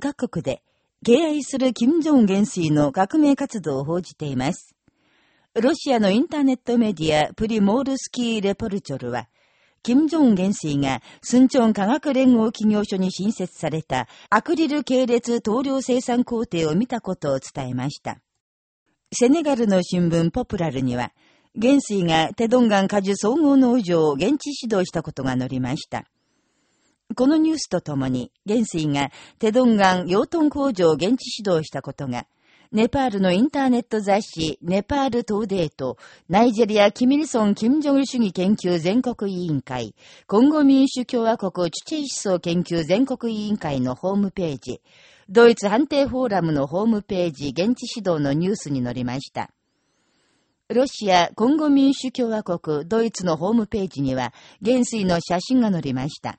各国で敬愛する金正恩元帥の革命活動を報じています。ロシアのインターネットメディアプリモールスキーレポルチョルは、金正恩元帥が、スンチョン科学連合企業所に新設されたアクリル系列塗料生産工程を見たことを伝えました。セネガルの新聞ポプラルには、元帥がテドンガン果樹総合農場を現地指導したことが載りました。このニュースとともに、元帥がテドンガン養豚工場を現地指導したことが、ネパールのインターネット雑誌、ネパール東デート、ナイジェリア・キミルソン・キム・ジョン主義研究全国委員会、コンゴ民主共和国チュチェ思想研究全国委員会のホームページ、ドイツ判定フォーラムのホームページ、現地指導のニュースに載りました。ロシア、コンゴ民主共和国、ドイツのホームページには、元帥の写真が載りました。